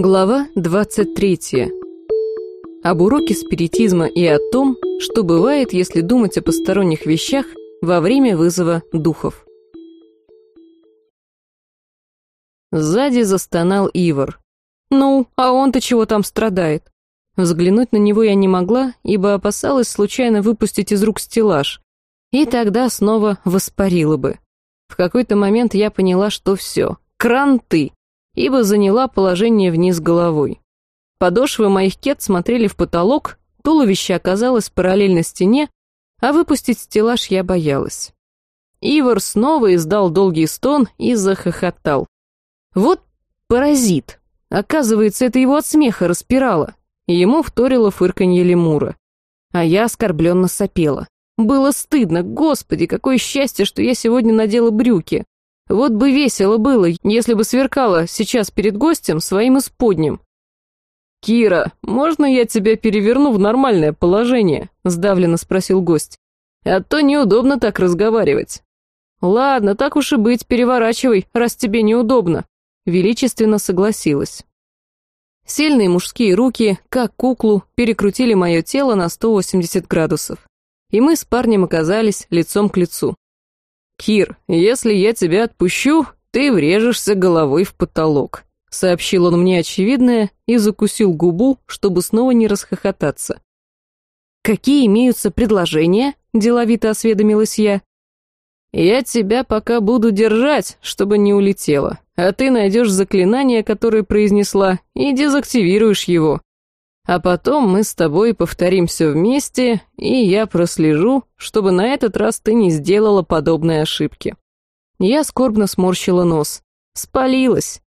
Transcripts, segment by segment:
Глава 23. Об уроке спиритизма и о том, что бывает, если думать о посторонних вещах во время вызова духов. Сзади застонал Ивар. «Ну, а он-то чего там страдает?» Взглянуть на него я не могла, ибо опасалась случайно выпустить из рук стеллаж, и тогда снова воспарила бы. В какой-то момент я поняла, что все, кранты, ибо заняла положение вниз головой. Подошвы моих кет смотрели в потолок, туловище оказалось параллельно стене, а выпустить стеллаж я боялась. Ивар снова издал долгий стон и захохотал. Вот паразит. Оказывается, это его от смеха распирало. Ему вторило фырканье лемура. А я оскорбленно сопела. Было стыдно, господи, какое счастье, что я сегодня надела брюки. Вот бы весело было, если бы сверкала сейчас перед гостем своим исподним. «Кира, можно я тебя переверну в нормальное положение?» – сдавленно спросил гость. «А то неудобно так разговаривать». «Ладно, так уж и быть, переворачивай, раз тебе неудобно», – величественно согласилась. Сильные мужские руки, как куклу, перекрутили мое тело на 180 градусов. И мы с парнем оказались лицом к лицу. «Кир, если я тебя отпущу, ты врежешься головой в потолок», сообщил он мне очевидное и закусил губу, чтобы снова не расхохотаться. «Какие имеются предложения?» – деловито осведомилась я. «Я тебя пока буду держать, чтобы не улетела, а ты найдешь заклинание, которое произнесла, и дезактивируешь его. А потом мы с тобой повторим все вместе, и я прослежу, чтобы на этот раз ты не сделала подобной ошибки. Я скорбно сморщила нос. Спалилась.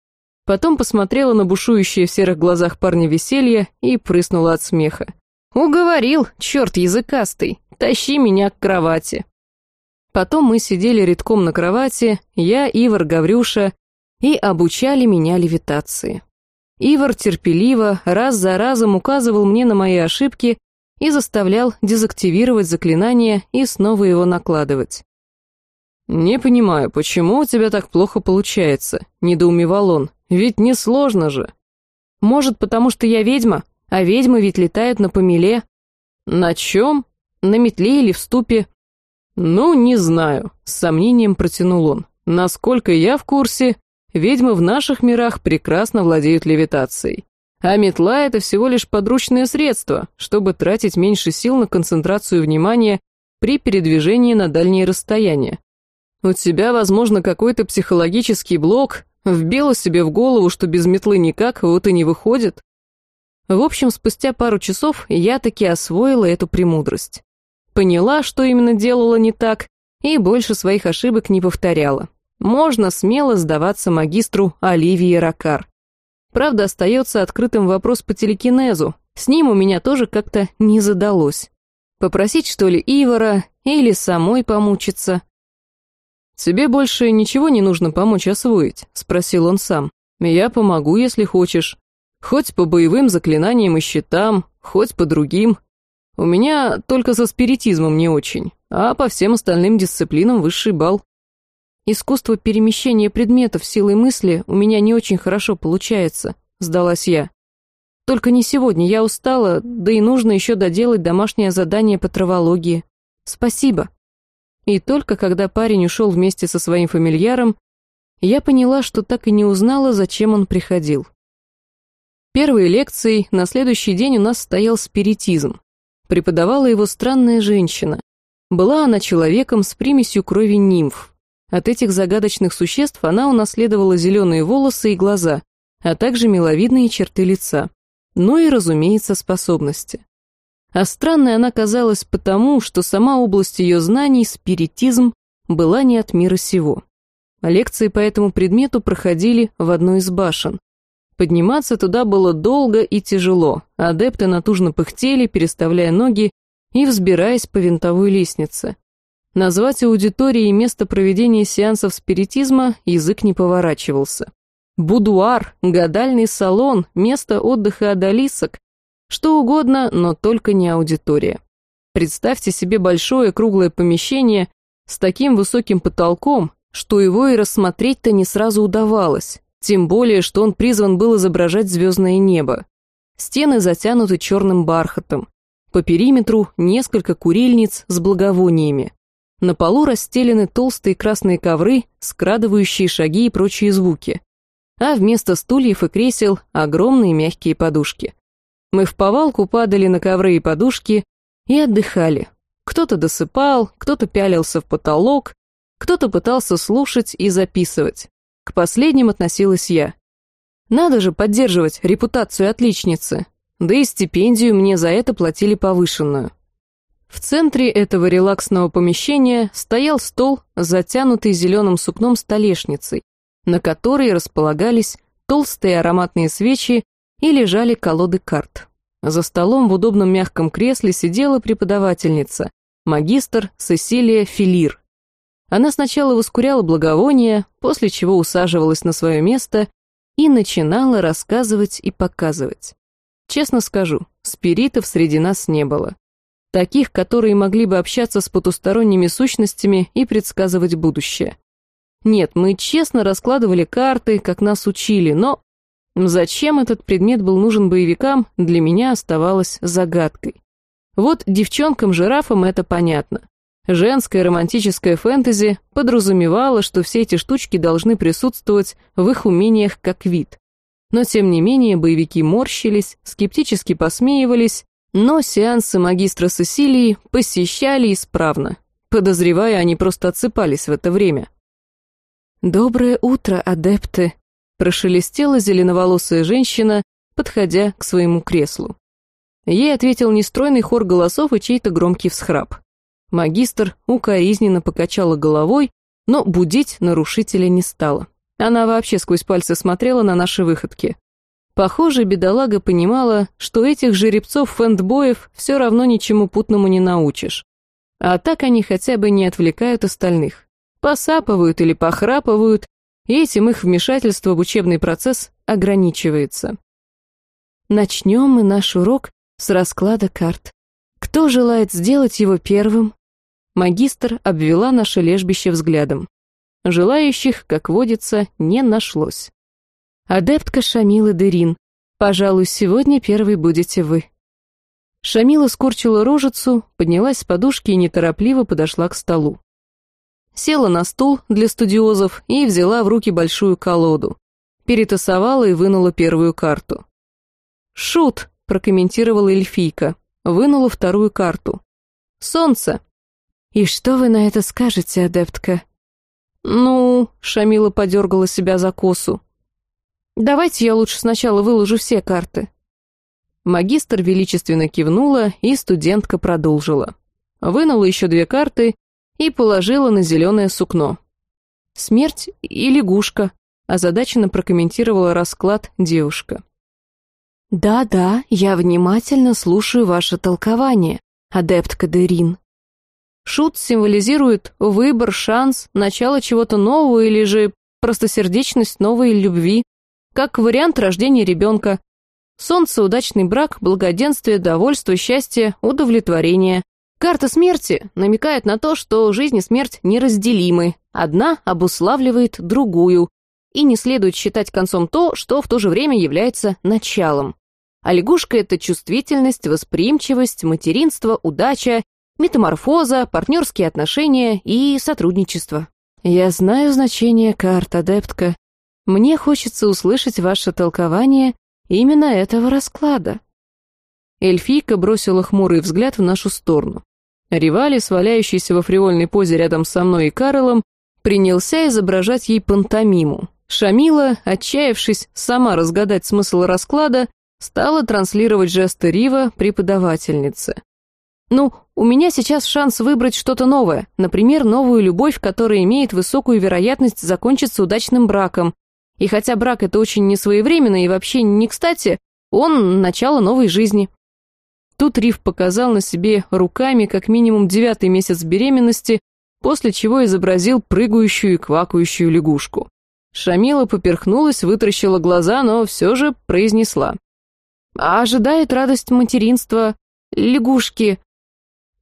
Потом посмотрела на бушующее в серых глазах парня веселье и прыснула от смеха. «Уговорил, черт языкастый, тащи меня к кровати». Потом мы сидели редком на кровати, я, Ивар, Гаврюша, и обучали меня левитации. Ивар терпеливо, раз за разом указывал мне на мои ошибки и заставлял дезактивировать заклинание и снова его накладывать. «Не понимаю, почему у тебя так плохо получается?» — недоумевал он. «Ведь несложно же». «Может, потому что я ведьма, а ведьмы ведь летают на помеле». «На чем? На метле или в ступе?» «Ну, не знаю», — с сомнением протянул он. «Насколько я в курсе, Ведьмы в наших мирах прекрасно владеют левитацией. А метла — это всего лишь подручное средство, чтобы тратить меньше сил на концентрацию внимания при передвижении на дальние расстояния. У тебя, возможно, какой-то психологический блок, вбило себе в голову, что без метлы никак, вот и не выходит. В общем, спустя пару часов я таки освоила эту премудрость. Поняла, что именно делала не так, и больше своих ошибок не повторяла можно смело сдаваться магистру Оливии Ракар. Правда, остается открытым вопрос по телекинезу. С ним у меня тоже как-то не задалось. Попросить, что ли, Ивара или самой помучиться? «Тебе больше ничего не нужно помочь освоить?» — спросил он сам. «Я помогу, если хочешь. Хоть по боевым заклинаниям и щитам, хоть по другим. У меня только со спиритизмом не очень, а по всем остальным дисциплинам высший балл. Искусство перемещения предметов силой мысли у меня не очень хорошо получается, сдалась я. Только не сегодня, я устала, да и нужно еще доделать домашнее задание по травологии. Спасибо. И только когда парень ушел вместе со своим фамильяром, я поняла, что так и не узнала, зачем он приходил. Первой лекцией на следующий день у нас стоял спиритизм. Преподавала его странная женщина. Была она человеком с примесью крови нимф, от этих загадочных существ она унаследовала зеленые волосы и глаза, а также миловидные черты лица. Ну и, разумеется, способности. А странной она казалась потому, что сама область ее знаний, спиритизм, была не от мира сего. Лекции по этому предмету проходили в одной из башен. Подниматься туда было долго и тяжело, адепты натужно пыхтели, переставляя ноги и взбираясь по винтовой лестнице. Назвать аудиторией место проведения сеансов спиритизма язык не поворачивался. Будуар, гадальный салон, место отдыха одолисок, что угодно, но только не аудитория. Представьте себе большое круглое помещение с таким высоким потолком, что его и рассмотреть-то не сразу удавалось, тем более, что он призван был изображать звездное небо. Стены затянуты черным бархатом. По периметру несколько курильниц с благовониями. На полу расстелены толстые красные ковры, скрадывающие шаги и прочие звуки. А вместо стульев и кресел огромные мягкие подушки. Мы в повалку падали на ковры и подушки и отдыхали. Кто-то досыпал, кто-то пялился в потолок, кто-то пытался слушать и записывать. К последним относилась я. Надо же поддерживать репутацию отличницы. Да и стипендию мне за это платили повышенную. В центре этого релаксного помещения стоял стол, затянутый зеленым сукном столешницей, на которой располагались толстые ароматные свечи и лежали колоды карт. За столом в удобном мягком кресле сидела преподавательница, магистр Сесилия Филир. Она сначала воскуряла благовония, после чего усаживалась на свое место и начинала рассказывать и показывать. Честно скажу, спиритов среди нас не было. Таких, которые могли бы общаться с потусторонними сущностями и предсказывать будущее. Нет, мы честно раскладывали карты, как нас учили, но зачем этот предмет был нужен боевикам, для меня оставалось загадкой. Вот девчонкам-жирафам это понятно. Женское романтическое фэнтези подразумевало, что все эти штучки должны присутствовать в их умениях как вид. Но тем не менее боевики морщились, скептически посмеивались, но сеансы магистра Сесилии посещали исправно. Подозревая, они просто отсыпались в это время. «Доброе утро, адепты!» – прошелестела зеленоволосая женщина, подходя к своему креслу. Ей ответил нестройный хор голосов и чей-то громкий всхрап. Магистр укоризненно покачала головой, но будить нарушителя не стала. Она вообще сквозь пальцы смотрела на наши выходки. Похоже, бедолага понимала, что этих жеребцов-фэндбоев все равно ничему путному не научишь. А так они хотя бы не отвлекают остальных. Посапывают или похрапывают, и этим их вмешательство в учебный процесс ограничивается. Начнем мы наш урок с расклада карт. Кто желает сделать его первым? Магистр обвела наше лежбище взглядом. Желающих, как водится, не нашлось. Адептка Шамила Дерин, пожалуй, сегодня первой будете вы. Шамила скорчила рожицу, поднялась с подушки и неторопливо подошла к столу. Села на стул для студиозов и взяла в руки большую колоду. Перетасовала и вынула первую карту. «Шут!» прокомментировала эльфийка. Вынула вторую карту. «Солнце!» «И что вы на это скажете, адептка?» «Ну...» — Шамила подергала себя за косу. «Давайте я лучше сначала выложу все карты». Магистр величественно кивнула, и студентка продолжила. Вынула еще две карты и положила на зеленое сукно. «Смерть и лягушка», — озадаченно прокомментировала расклад девушка. «Да-да, я внимательно слушаю ваше толкование, адепт Кадерин». Шут символизирует выбор, шанс, начало чего-то нового или же простосердечность новой любви, как вариант рождения ребенка. Солнце, удачный брак, благоденствие, довольство, счастье, удовлетворение. Карта смерти намекает на то, что жизнь и смерть неразделимы, одна обуславливает другую, и не следует считать концом то, что в то же время является началом. А лягушка — это чувствительность, восприимчивость, материнство, удача, метаморфоза, партнерские отношения и сотрудничество. Я знаю значение карт, адептка. Мне хочется услышать ваше толкование именно этого расклада. Эльфийка бросила хмурый взгляд в нашу сторону. Ривали, валяющийся во фривольной позе рядом со мной и Карлом, принялся изображать ей пантомиму. Шамила, отчаявшись сама разгадать смысл расклада, Стала транслировать жесты Рива преподавательнице. «Ну, у меня сейчас шанс выбрать что-то новое, например, новую любовь, которая имеет высокую вероятность закончиться удачным браком. И хотя брак это очень несвоевременно и вообще не кстати, он — начало новой жизни». Тут Рив показал на себе руками как минимум девятый месяц беременности, после чего изобразил прыгающую и квакающую лягушку. Шамила поперхнулась, вытращила глаза, но все же произнесла а ожидает радость материнства, лягушки.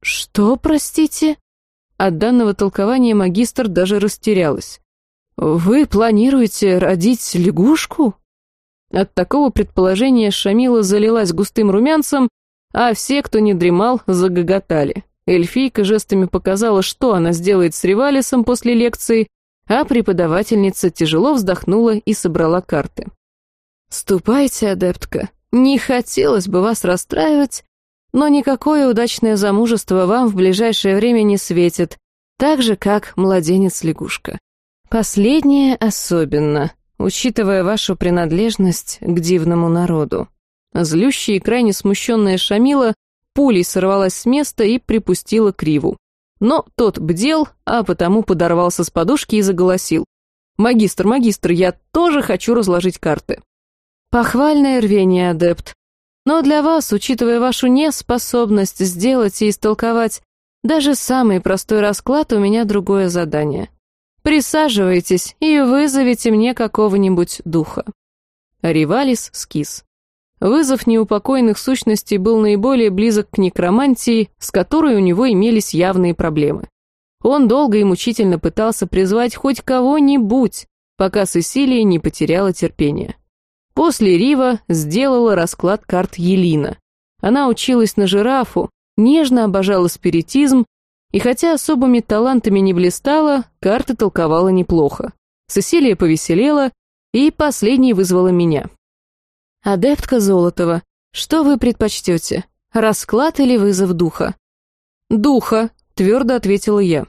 Что, простите? От данного толкования магистр даже растерялась. «Вы планируете родить лягушку?» От такого предположения Шамила залилась густым румянцем, а все, кто не дремал, загоготали. Эльфийка жестами показала, что она сделает с Ревалисом после лекции, а преподавательница тяжело вздохнула и собрала карты. «Ступайте, адептка. Не хотелось бы вас расстраивать, но никакое удачное замужество вам в ближайшее время не светит, так же, как младенец-лягушка. Последнее особенно, учитывая вашу принадлежность к дивному народу». Злющая и крайне смущенная Шамила пулей сорвалась с места и припустила криву. Но тот бдел, а потому подорвался с подушки и заголосил. «Магистр, магистр, я тоже хочу разложить карты». «Похвальное рвение, адепт. Но для вас, учитывая вашу неспособность сделать и истолковать даже самый простой расклад, у меня другое задание. Присаживайтесь и вызовите мне какого-нибудь духа». Ривалис скис. Вызов неупокоенных сущностей был наиболее близок к некромантии, с которой у него имелись явные проблемы. Он долго и мучительно пытался призвать хоть кого-нибудь, пока Сесилия не потеряла терпение. После Рива сделала расклад карт Елина. Она училась на жирафу, нежно обожала спиритизм, и хотя особыми талантами не блистала, карты толковала неплохо. Сесилия повеселела, и последней вызвала меня. «Адептка Золотова, что вы предпочтете, расклад или вызов духа?» «Духа», — твердо ответила я.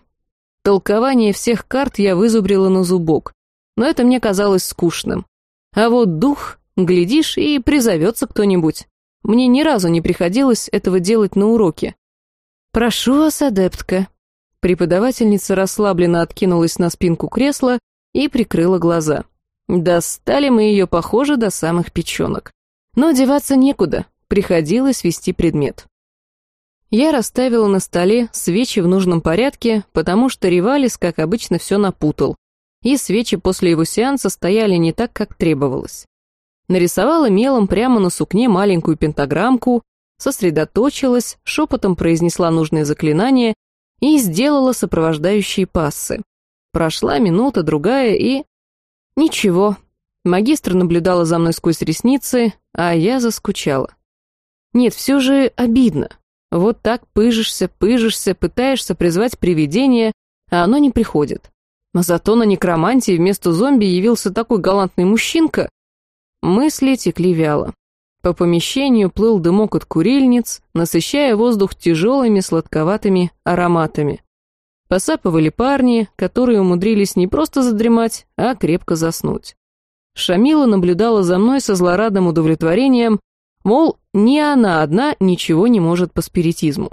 Толкование всех карт я вызубрила на зубок, но это мне казалось скучным. А вот дух, глядишь, и призовется кто-нибудь. Мне ни разу не приходилось этого делать на уроке. «Прошу вас, адептка». Преподавательница расслабленно откинулась на спинку кресла и прикрыла глаза. Достали мы ее, похоже, до самых печенок. Но деваться некуда, приходилось вести предмет. Я расставила на столе свечи в нужном порядке, потому что Ривалис, как обычно, все напутал, и свечи после его сеанса стояли не так, как требовалось. Нарисовала мелом прямо на сукне маленькую пентаграммку, сосредоточилась, шепотом произнесла нужные заклинания и сделала сопровождающие пассы. Прошла минута, другая, и Ничего. Магистр наблюдала за мной сквозь ресницы, а я заскучала. Нет, все же обидно. Вот так пыжишься, пыжишься, пытаешься призвать привидение, а оно не приходит. Но зато на некромантии вместо зомби явился такой галантный мужчинка. Мысли текли вяло. По помещению плыл дымок от курильниц, насыщая воздух тяжелыми сладковатыми ароматами. Посапывали парни, которые умудрились не просто задремать, а крепко заснуть. Шамила наблюдала за мной со злорадным удовлетворением, мол, ни она одна ничего не может по спиритизму.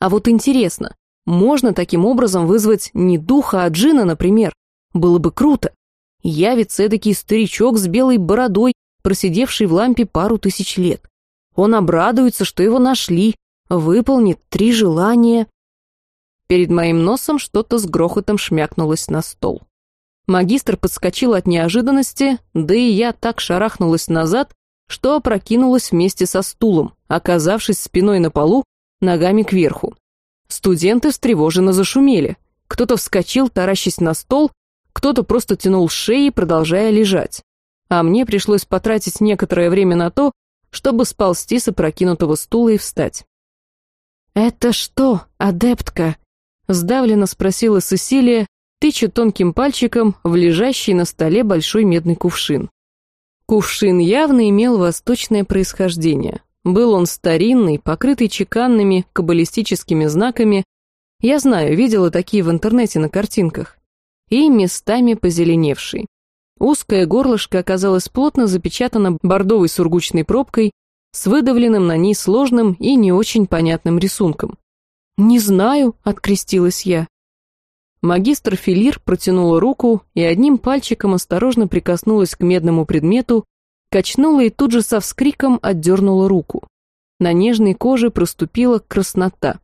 А вот интересно, можно таким образом вызвать не духа, а джина, например? Было бы круто. Явится эдакий старичок с белой бородой, просидевший в лампе пару тысяч лет. Он обрадуется, что его нашли, выполнит три желания. Перед моим носом что-то с грохотом шмякнулось на стол. Магистр подскочил от неожиданности, да и я так шарахнулась назад, что опрокинулась вместе со стулом, оказавшись спиной на полу, ногами кверху. Студенты встревоженно зашумели. Кто-то вскочил, таращась на стол, кто-то просто тянул шеи, продолжая лежать. А мне пришлось потратить некоторое время на то, чтобы сползти с опрокинутого стула и встать. «Это что, адептка?» Сдавленно спросила Сесилия, тыча тонким пальчиком в лежащий на столе большой медный кувшин. Кувшин явно имел восточное происхождение. Был он старинный, покрытый чеканными каббалистическими знаками. Я знаю, видела такие в интернете на картинках. И местами позеленевший. Узкое горлышко оказалось плотно запечатано бордовой сургучной пробкой с выдавленным на ней сложным и не очень понятным рисунком. «Не знаю», — открестилась я. Магистр Филир протянула руку и одним пальчиком осторожно прикоснулась к медному предмету, качнула и тут же со вскриком отдернула руку. На нежной коже проступила краснота.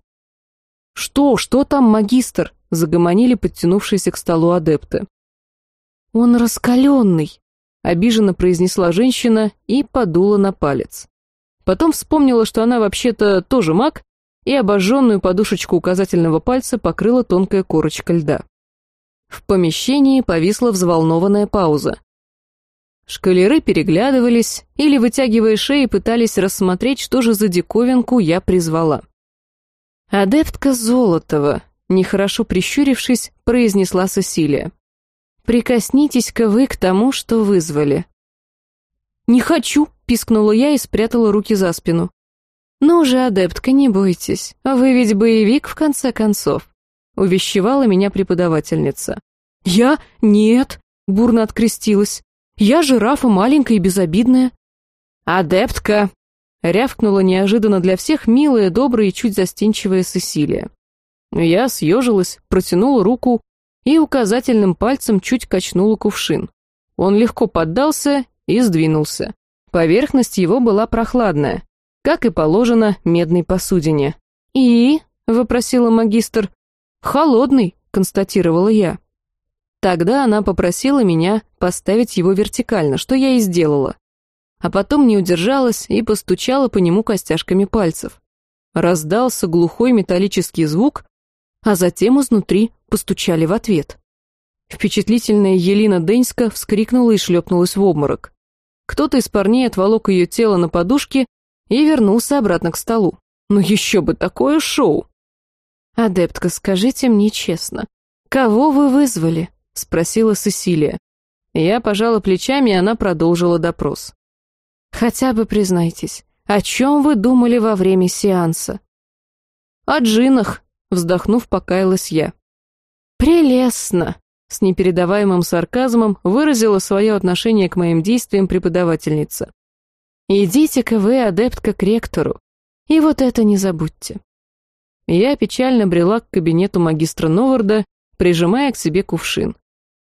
«Что, что там, магистр?» — загомонили подтянувшиеся к столу адепты. «Он раскаленный», — обиженно произнесла женщина и подула на палец. Потом вспомнила, что она вообще-то тоже маг, и обожженную подушечку указательного пальца покрыла тонкая корочка льда. В помещении повисла взволнованная пауза. Шкалеры переглядывались или, вытягивая шеи, пытались рассмотреть, что же за диковинку я призвала. «Адептка Золотова», — нехорошо прищурившись, произнесла Сесилия. «Прикоснитесь-ка вы к тому, что вызвали». «Не хочу», — пискнула я и спрятала руки за спину. «Ну же, адептка, не бойтесь, вы ведь боевик, в конце концов», — увещевала меня преподавательница. «Я? Нет», — бурно открестилась. Я жирафа маленькая и безобидная». «Адептка!» — рявкнула неожиданно для всех милая, добрая и чуть застенчивая Сесилия. Я съежилась, протянула руку и указательным пальцем чуть качнула кувшин. Он легко поддался и сдвинулся. Поверхность его была прохладная, как и положено медной посудине. «И?» — вопросила магистр. «Холодный», — констатировала я. Тогда она попросила меня поставить его вертикально, что я и сделала. А потом не удержалась и постучала по нему костяшками пальцев. Раздался глухой металлический звук, а затем изнутри постучали в ответ. Впечатлительная Елена Деньска вскрикнула и шлепнулась в обморок. Кто-то из парней отволок ее тело на подушке и вернулся обратно к столу. Ну еще бы такое шоу! «Адептка, скажите мне честно, кого вы вызвали?» — спросила Сесилия. Я пожала плечами, и она продолжила допрос. «Хотя бы признайтесь, о чем вы думали во время сеанса?» «О джинах», — вздохнув, покаялась я. «Прелестно!» — с непередаваемым сарказмом выразила свое отношение к моим действиям преподавательница. «Идите-ка вы, адептка, к ректору, и вот это не забудьте». Я печально брела к кабинету магистра Новарда, прижимая к себе кувшин.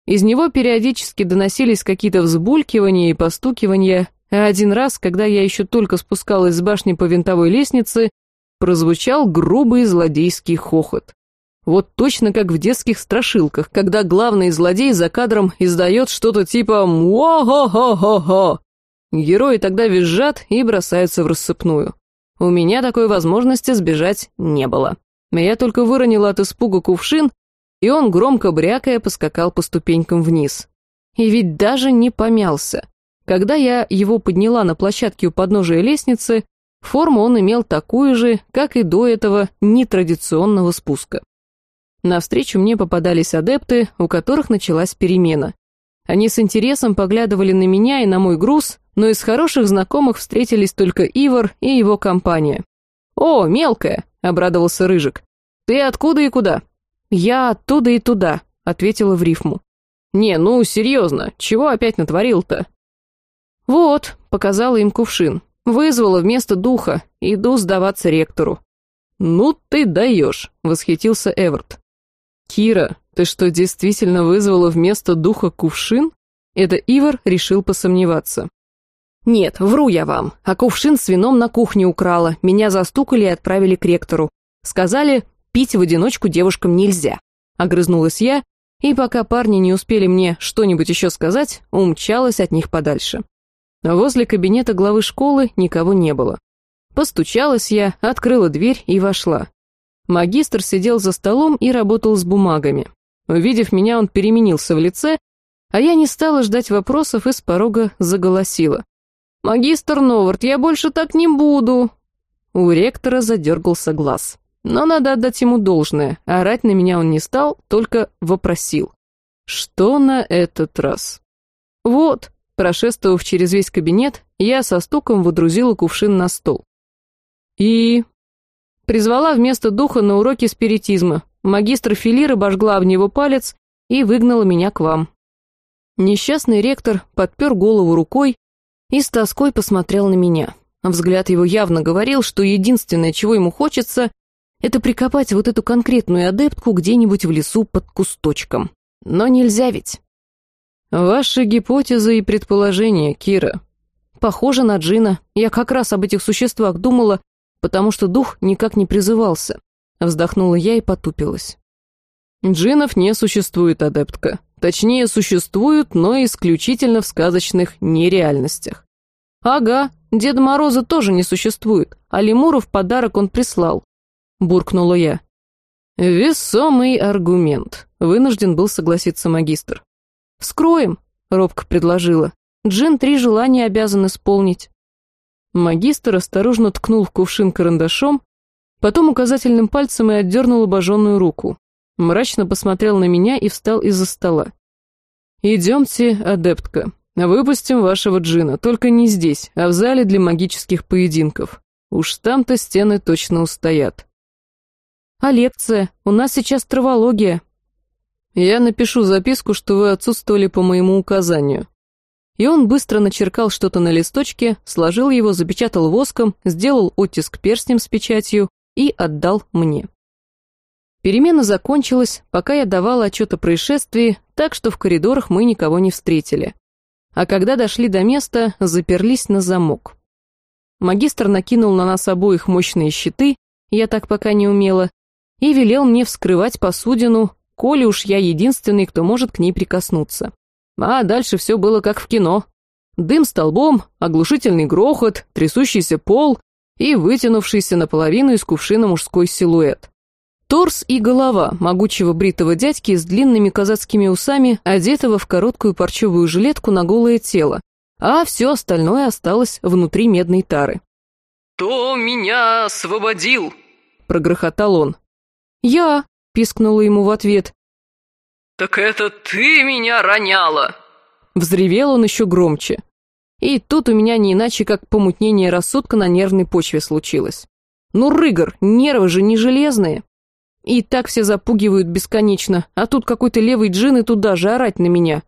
Из него периодически доносились какие-то взбулькивания и постукивания, а один раз, когда я еще только спускалась с башни по винтовой лестнице, прозвучал грубый злодейский хохот. Вот точно как в детских страшилках, когда главный злодей за кадром издает что-то типа «Муа-хо-хо-хо-хо». Герои тогда визжат и бросаются в рассыпную. У меня такой возможности сбежать не было. Я только выронила от испуга кувшин и он, громко брякая, поскакал по ступенькам вниз. И ведь даже не помялся. Когда я его подняла на площадке у подножия лестницы, форму он имел такую же, как и до этого нетрадиционного спуска. Навстречу мне попадались адепты, у которых началась перемена. Они с интересом поглядывали на меня и на мой груз, но из хороших знакомых встретились только Ивар и его компания. «О, мелкая!» — обрадовался Рыжик. «Ты откуда и куда?» «Я оттуда и туда», — ответила в рифму. «Не, ну, серьезно, чего опять натворил-то?» «Вот», — показала им кувшин. «Вызвала вместо духа. Иду сдаваться ректору». «Ну ты даешь», — восхитился Эверт. «Кира, ты что, действительно вызвала вместо духа кувшин?» Это Ивар решил посомневаться. «Нет, вру я вам, а кувшин с вином на кухне украла, меня застукали и отправили к ректору. Сказали, пить в одиночку девушкам нельзя. Огрызнулась я, и пока парни не успели мне что-нибудь еще сказать, умчалась от них подальше. Возле кабинета главы школы никого не было. Постучалась я, открыла дверь и вошла. Магистр сидел за столом и работал с бумагами. Увидев меня, он переменился в лице, а я не стала ждать вопросов и с порога заголосила. «Магистр Новард, я больше так не буду!» У ректора задергался глаз. Но надо отдать ему должное, орать на меня он не стал, только вопросил. Что на этот раз? Вот, прошествовав через весь кабинет, я со стуком выдрузила кувшин на стол. И... Призвала вместо духа на уроки спиритизма. Магистр Филир обожгла в него палец и выгнала меня к вам. Несчастный ректор подпер голову рукой и с тоской посмотрел на меня. Взгляд его явно говорил, что единственное, чего ему хочется, это прикопать вот эту конкретную адептку где-нибудь в лесу под кусточком. Но нельзя ведь. Ваши гипотезы и предположения, Кира. Похоже на Джина. Я как раз об этих существах думала, потому что дух никак не призывался. Вздохнула я и потупилась. Джинов не существует, адептка. Точнее, существуют, но исключительно в сказочных нереальностях. Ага, Деда Мороза тоже не существует, а Лемуру в подарок он прислал буркнула я. «Весомый аргумент», — вынужден был согласиться магистр. «Вскроем», — робко предложила. «Джин три желания обязан исполнить». Магистр осторожно ткнул в кувшин карандашом, потом указательным пальцем и отдернул обожженную руку. Мрачно посмотрел на меня и встал из-за стола. «Идемте, адептка. Выпустим вашего джина, только не здесь, а в зале для магических поединков. Уж там-то стены точно устоят». «А лекция? У нас сейчас травология». «Я напишу записку, что вы отсутствовали по моему указанию». И он быстро начеркал что-то на листочке, сложил его, запечатал воском, сделал оттиск перстнем с печатью и отдал мне. Перемена закончилась, пока я давала отчет о происшествии, так что в коридорах мы никого не встретили. А когда дошли до места, заперлись на замок. Магистр накинул на нас обоих мощные щиты, я так пока не умела, и велел мне вскрывать посудину, коли уж я единственный, кто может к ней прикоснуться. А дальше все было как в кино. Дым столбом, оглушительный грохот, трясущийся пол и вытянувшийся наполовину из кувшина мужской силуэт. Торс и голова могучего бритого дядьки с длинными казацкими усами, одетого в короткую парчевую жилетку на голое тело, а все остальное осталось внутри медной тары. «Кто меня освободил?» — прогрохотал он. «Я!» — пискнула ему в ответ. «Так это ты меня роняла!» Взревел он еще громче. И тут у меня не иначе, как помутнение рассудка на нервной почве случилось. Ну, рыгор, нервы же не железные. И так все запугивают бесконечно, а тут какой-то левый джин и туда же орать на меня.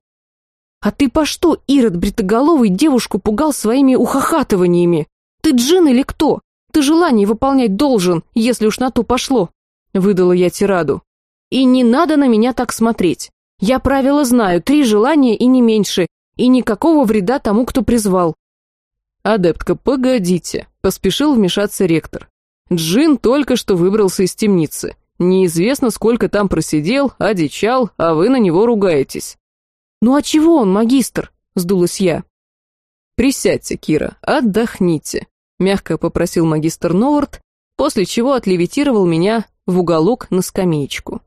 А ты по что, Ирод Бритоголовый, девушку пугал своими ухахатываниями? Ты джин или кто? Ты желание выполнять должен, если уж на то пошло. Выдала я тираду. И не надо на меня так смотреть. Я правила знаю, три желания и не меньше, и никакого вреда тому, кто призвал. «Адептка, погодите», — поспешил вмешаться ректор. «Джин только что выбрался из темницы. Неизвестно, сколько там просидел, одичал, а вы на него ругаетесь». «Ну а чего он, магистр?» — сдулась я. «Присядьте, Кира, отдохните», — мягко попросил магистр Новард, после чего отлевитировал меня в уголок на скамеечку.